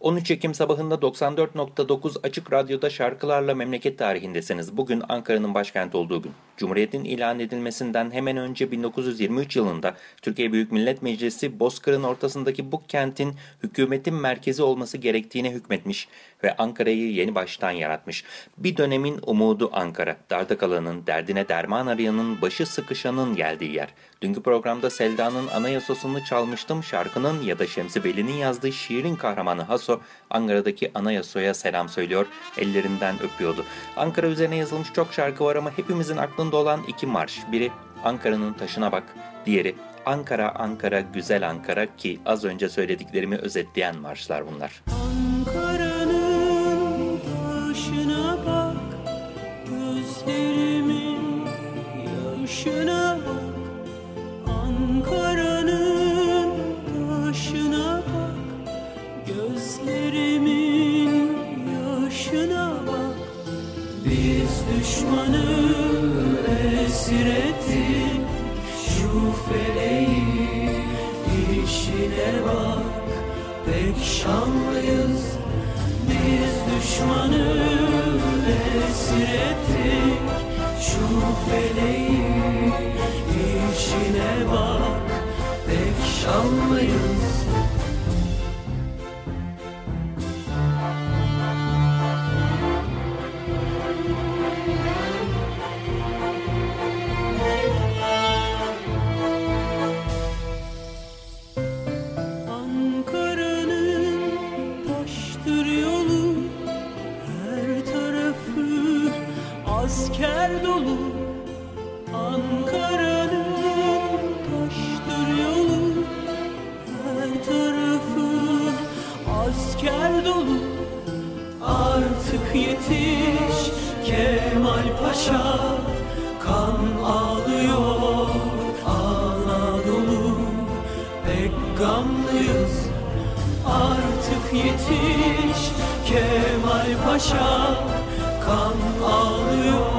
13 Ekim sabahında 94.9 Açık Radyo'da şarkılarla memleket tarihindesiniz. Bugün Ankara'nın başkenti olduğu gün. Cumhuriyet'in ilan edilmesinden hemen önce 1923 yılında Türkiye Büyük Millet Meclisi Bozkır'ın ortasındaki bu kentin hükümetin merkezi olması gerektiğine hükmetmiş ve Ankara'yı yeni baştan yaratmış. Bir dönemin umudu Ankara. Darda kalanın, derdine derman arayanın, başı sıkışanın geldiği yer. Dünkü programda Selda'nın anayasasını çalmıştım. Şarkının ya da Şemsi Beli'nin yazdığı şiirin kahramanı Haso, Ankara'daki anayasoya selam söylüyor, ellerinden öpüyordu. Ankara üzerine yazılmış çok şarkı var ama hepimizin aklında olan iki marş. Biri Ankara'nın taşına bak, diğeri Ankara Ankara güzel Ankara ki az önce söylediklerimi özetleyen marşlar bunlar. Ankara'nın Pek şanlıyız, biz düşmanı esir ettik, şu feleği işine bak. Pek şanlıyız. Asker dolu Ankara'nın taştır yolu Her tarafı asker dolu. Artık yetiş Kemal Paşa Kan ağlıyor Anadolu. Pek gamlıyız Artık yetiş Kemal Paşa Kan ağlıyor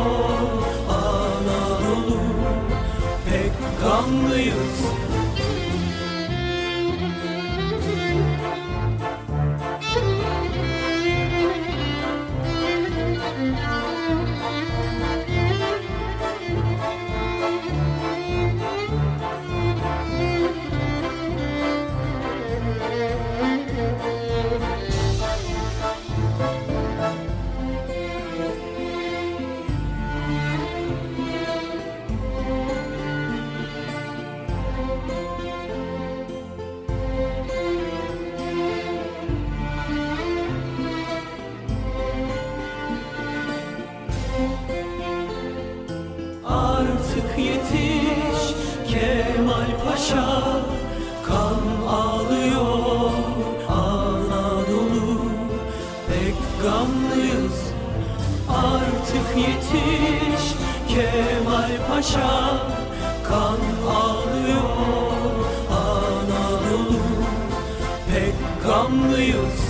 yetiş. Kemal Paşa Kan ağlıyor Anadolu. Pek gamlıyız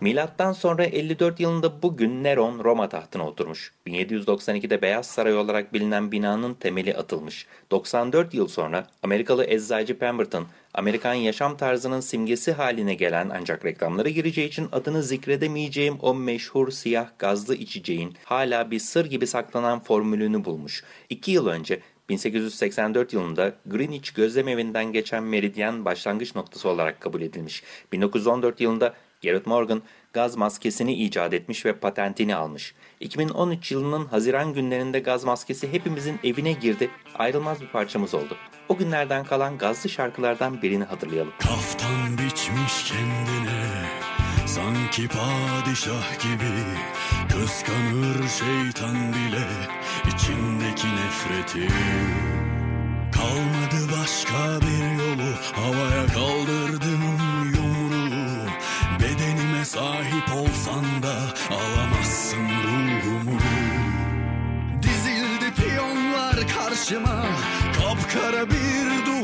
Milattan sonra 54 yılında bugün Neron Roma tahtına oturmuş. 1792'de Beyaz Saray olarak bilinen binanın temeli atılmış. 94 yıl sonra Amerikalı eczacı Pemberton, Amerikan yaşam tarzının simgesi haline gelen ancak reklamlara gireceği için adını zikredemeyeceğim o meşhur siyah gazlı içeceğin hala bir sır gibi saklanan formülünü bulmuş. 2 yıl önce 1884 yılında Greenwich gözlemevinden geçen meridyen başlangıç noktası olarak kabul edilmiş. 1914 yılında Garrett Morgan gaz maskesini icat etmiş ve patentini almış. 2013 yılının Haziran günlerinde gaz maskesi hepimizin evine girdi, ayrılmaz bir parçamız oldu. O günlerden kalan gazlı şarkılardan birini hatırlayalım. Kaftan biçmiş kendine Sanki padişah gibi Kıskanır şeytan bile içindeki nefreti Kalmadı başka bir yolu Havaya kaldırdım sahip olsan da Alamazsın ruhumu. Dizildi piyonlar karşıma Kapkara bir duvar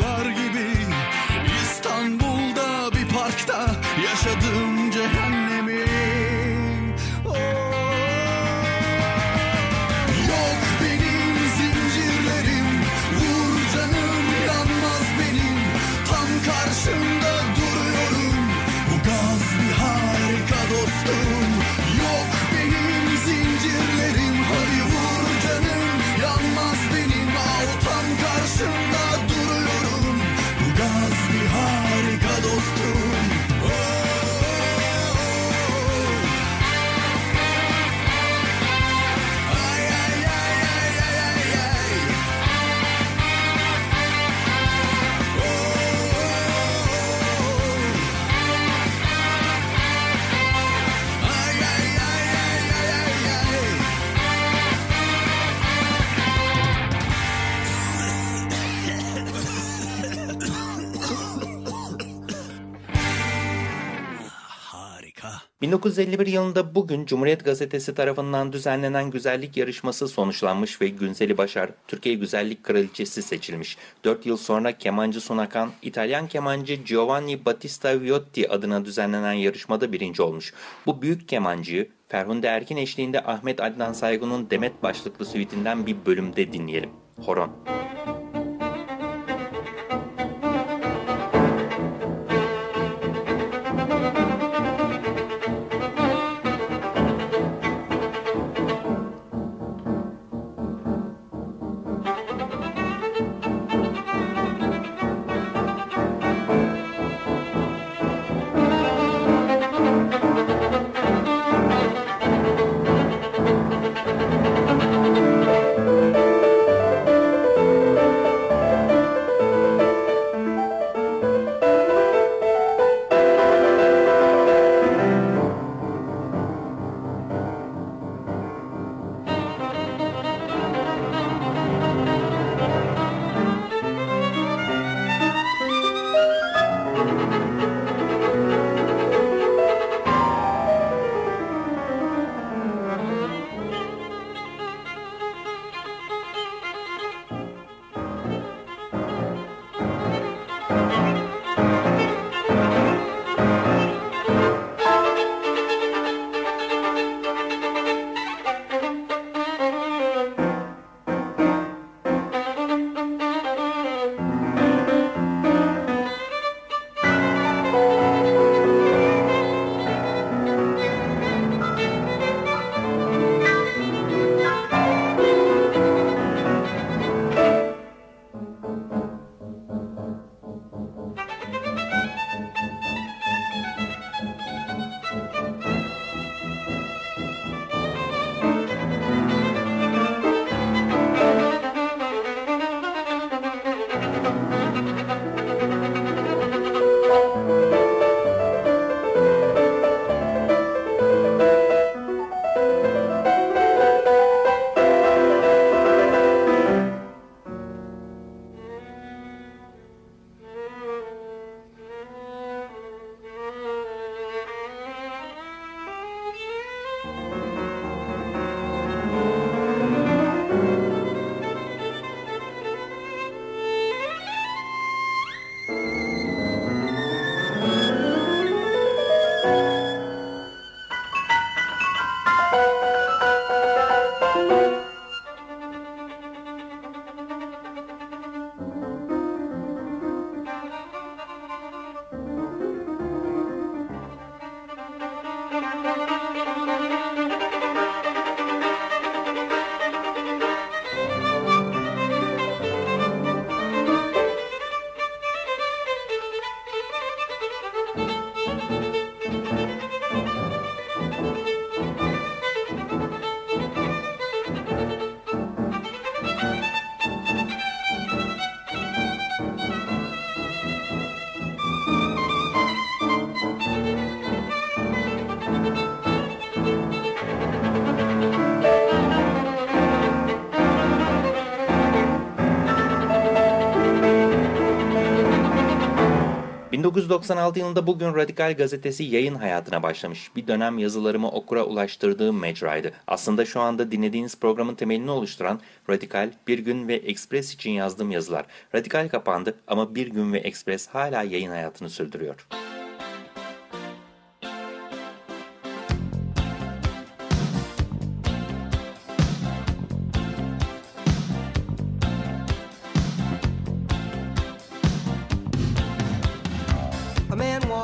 1951 yılında bugün Cumhuriyet Gazetesi tarafından düzenlenen güzellik yarışması sonuçlanmış ve Günseli Başar Türkiye Güzellik Kraliçesi seçilmiş. 4 yıl sonra kemancı Sunakan, İtalyan kemancı Giovanni Battista Viotti adına düzenlenen yarışmada birinci olmuş. Bu büyük kemancıyı Ferhunde Erkin eşliğinde Ahmet Adnan Saygun'un Demet başlıklı suitinden bir bölümde dinleyelim. Horon. 1996 yılında Bugün Radikal gazetesi yayın hayatına başlamış. Bir dönem yazılarımı okura ulaştırdığım mecraydı. Aslında şu anda dinlediğiniz programın temelini oluşturan Radikal, Bir Gün ve Express için yazdığım yazılar. Radikal kapandı ama Bir Gün ve Express hala yayın hayatını sürdürüyor. A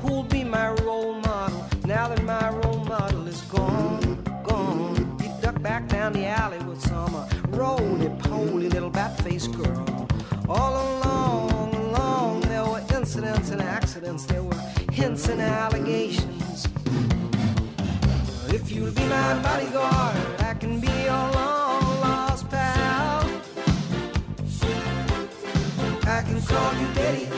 Who'll be my role model now that my role model is gone? Gone. He ducked back down the alley with some uh, roly-poly little bat-faced girl. All along, along, there were incidents and accidents. There were hints and allegations. If you'll be my bodyguard, I can be your long lost pal. I can call you Daddy,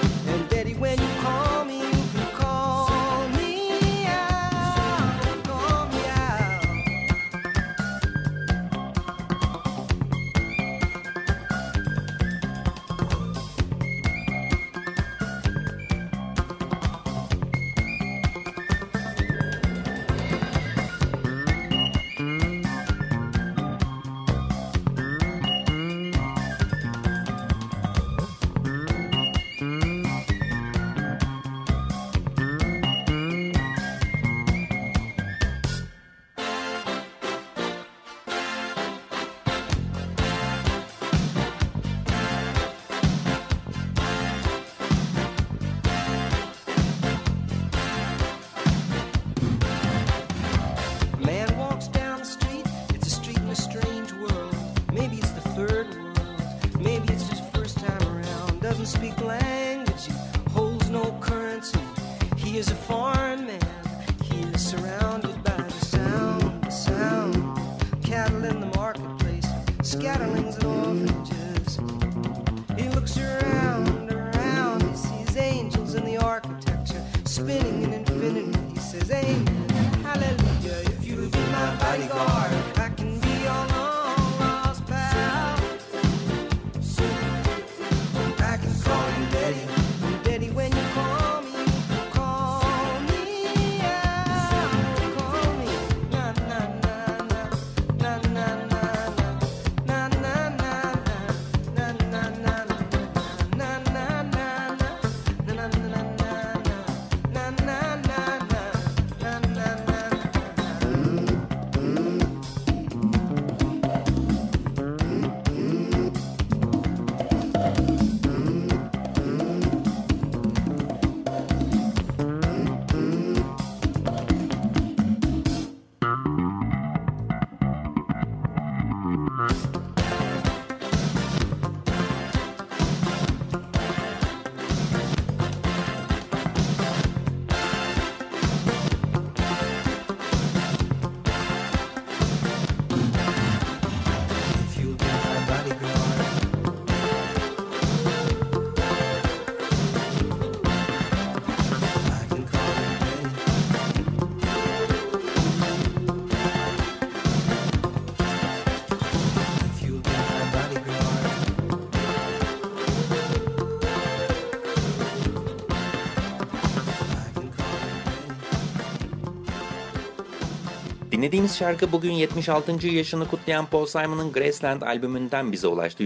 Dinlediğimiz şarkı bugün 76. yaşını kutlayan Paul Simon'ın Graceland albümünden bize ulaştı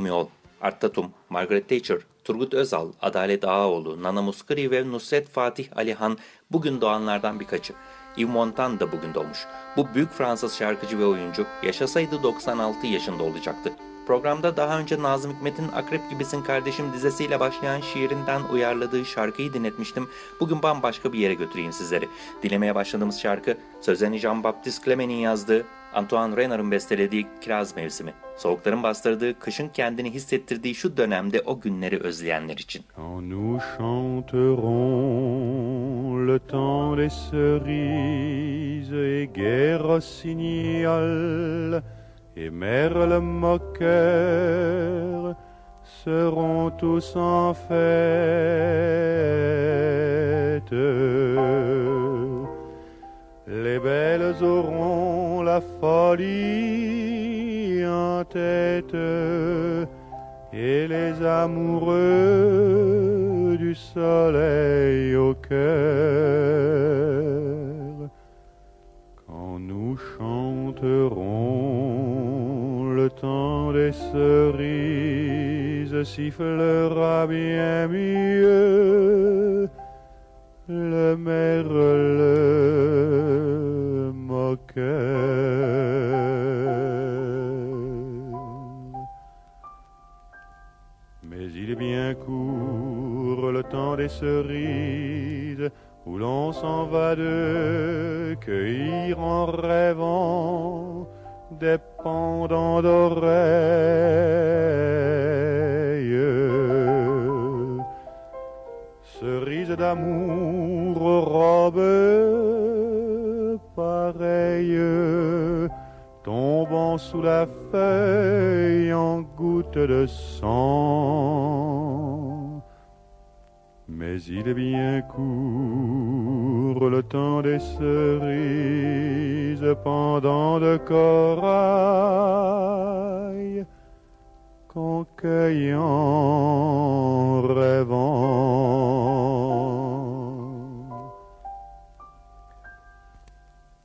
Me All. Art Tatum, Margaret Thatcher, Turgut Özal, Adalet Ağaoğlu, Nana Muskari ve Nusret Fatih Alihan bugün doğanlardan birkaçı. Yves Montand da bugün doğmuş. Bu büyük Fransız şarkıcı ve oyuncu yaşasaydı 96 yaşında olacaktı. Programda daha önce Nazım Hikmet'in Akrep Gibisin Kardeşim dizesiyle başlayan şiirinden uyarladığı şarkıyı dinletmiştim. Bugün bambaşka bir yere götüreyim sizleri. Dilemeye başladığımız şarkı sözlerini Jean-Baptiste Clement'in yazdığı, Antoine Renard'ın bestelediği Kiraz Mevsimi. Soğukların bastırdığı, kışın kendini hissettirdiği şu dönemde o günleri özleyenler için. Le temps des cerises et guerre rossignol et merle moqueur seront tous en fête. Les belles auront la folie en tête et les amoureux du soleil au cœur. Quand nous chanterons le temps des cerises sifflera bien mieux le merle moqueur. Mais il est bien court le temps des cerises où l'on s'en va de cueillir en rêvant des pendants d'oreilles. Cerises d'amour aux robes pareilles tombant sous la feuille en gouttes de sang. Mais il est bien court le temps des cerises pendant de corail qu'on cueille en rêvant.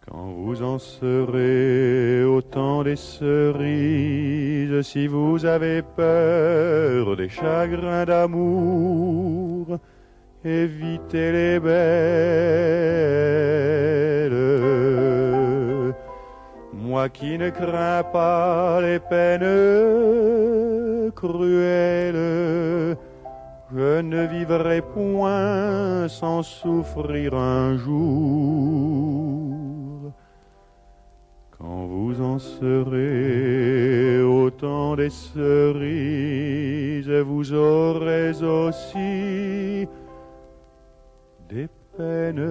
Quand vous en serez au temps des cerises, si vous avez peur des chagrins d'amour, évitez les belles. Moi qui ne crains pas les peines cruelles, je ne vivrai point sans souffrir un jour. Quand vous en serez au temps des cerises, vous aurez aussi des peines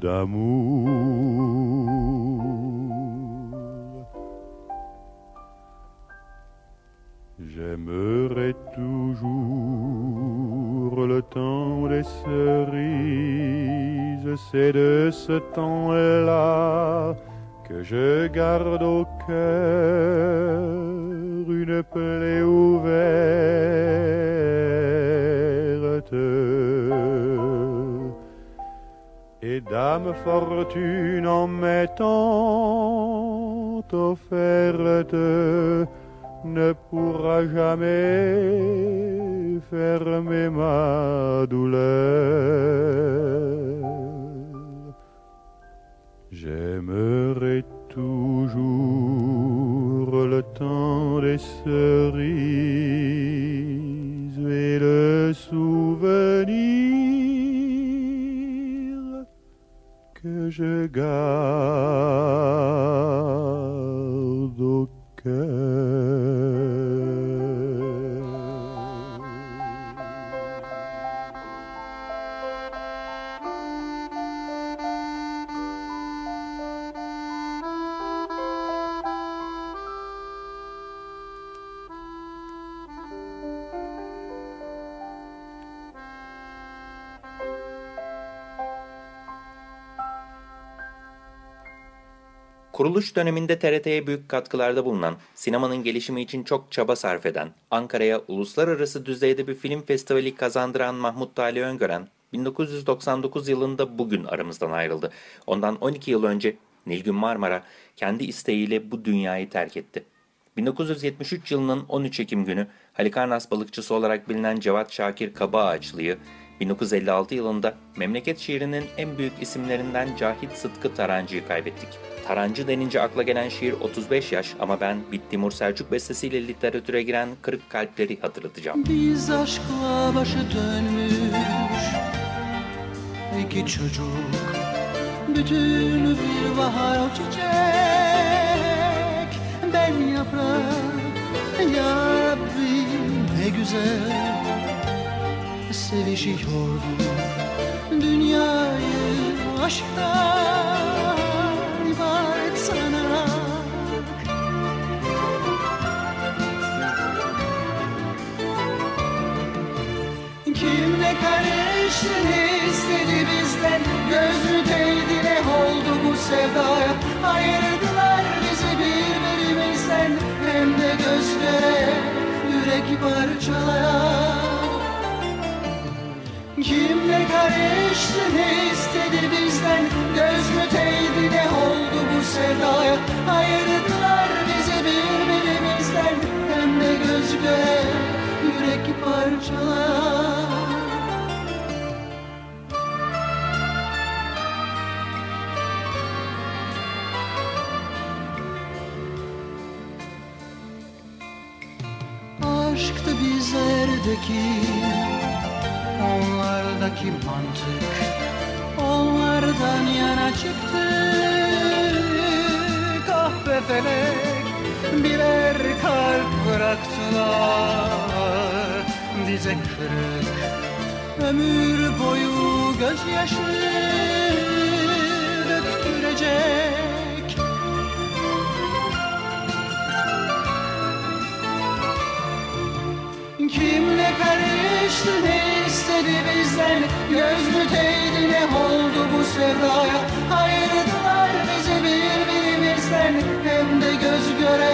d'amour. J'aimerai toujours le temps des cerises, c'est de ce temps-là que je garde au cœur une plaie ouverte. Dame fortune en m'étant offerte ne pourra jamais fermer ma douleur. J'aimerai toujours le temps des cerises et le souvenir que chegar do que. Kuruluş döneminde TRT'ye büyük katkılarda bulunan, sinemanın gelişimi için çok çaba sarf eden, Ankara'ya uluslararası düzeyde bir film festivali kazandıran Mahmut Tali Öngören, 1999 yılında bugün aramızdan ayrıldı. Ondan 12 yıl önce Nilgün Marmara kendi isteğiyle bu dünyayı terk etti. 1973 yılının 13 Ekim günü Halikarnas balıkçısı olarak bilinen Cevat Şakir Kabaağaçlı'yı 1956 yılında memleket şiirinin en büyük isimlerinden Cahit Sıtkı Tarancı'yı kaybettik. Tarancı denince akla gelen şiir 35 yaş ama ben Bittimur Selçuk bestesiyle literatüre giren Kırık Kalpleri hatırlatacağım. Biz aşkla başı dönmüş iki çocuk Bütün bir bahar çiçek Ben yaprak ya Rabbi ne güzel Sevişiyorduk dünyayı aşktan ibaret sanarak. Kim ne karıştı istedi bizden? Göz mü değdi ne oldu bu sevdaya. Ayırdılar bizi birbirimizden. Hem de göz göre yürek parçalayan Kim ne karıştı ne istedi bizden? Göz mü değdi ne oldu bu sevdaya? Ayırdılar bizi birbirimizden. Hem de göz göre yürek parçalayan Aşktı bizlerdeki Onlardaki mantık Onlardan yana çıktı. Kahpe felek Birer kalp bıraktılar. Bize kırık Ömür boyu gözyaşı döktürecek Kim ne karıştı ne istedi bizden? Göz mü değdi ne oldu bu sevdaya? Ayırdılar bizi birbirimizden. Hem de göz göre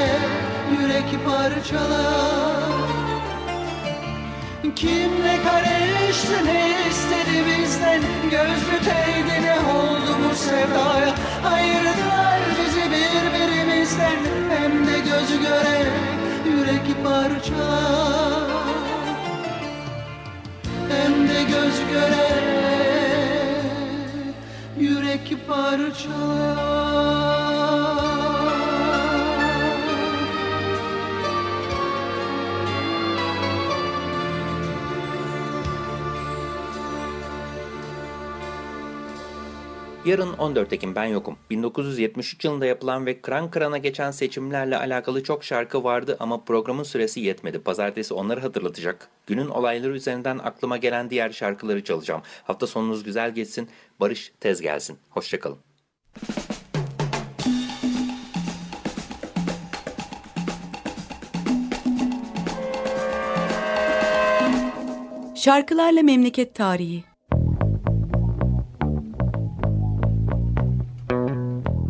yürek parçalar. Kim ne karıştı ne istedi bizden? Göz mü değdi ne oldu bu sevdaya? Ayırdılar bizi birbirimizden. Hem de göz göre yürek parçalar göz göre yürek parçalar Yarın 14 Ekim ben yokum. 1973 yılında yapılan ve kran kırana geçen seçimlerle alakalı çok şarkı vardı ama programın süresi yetmedi. Pazartesi onları hatırlatacak. Günün olayları üzerinden aklıma gelen diğer şarkıları çalacağım. Hafta sonunuz güzel geçsin. Barış tez gelsin. Hoşçakalın. Şarkılarla Memleket Tarihi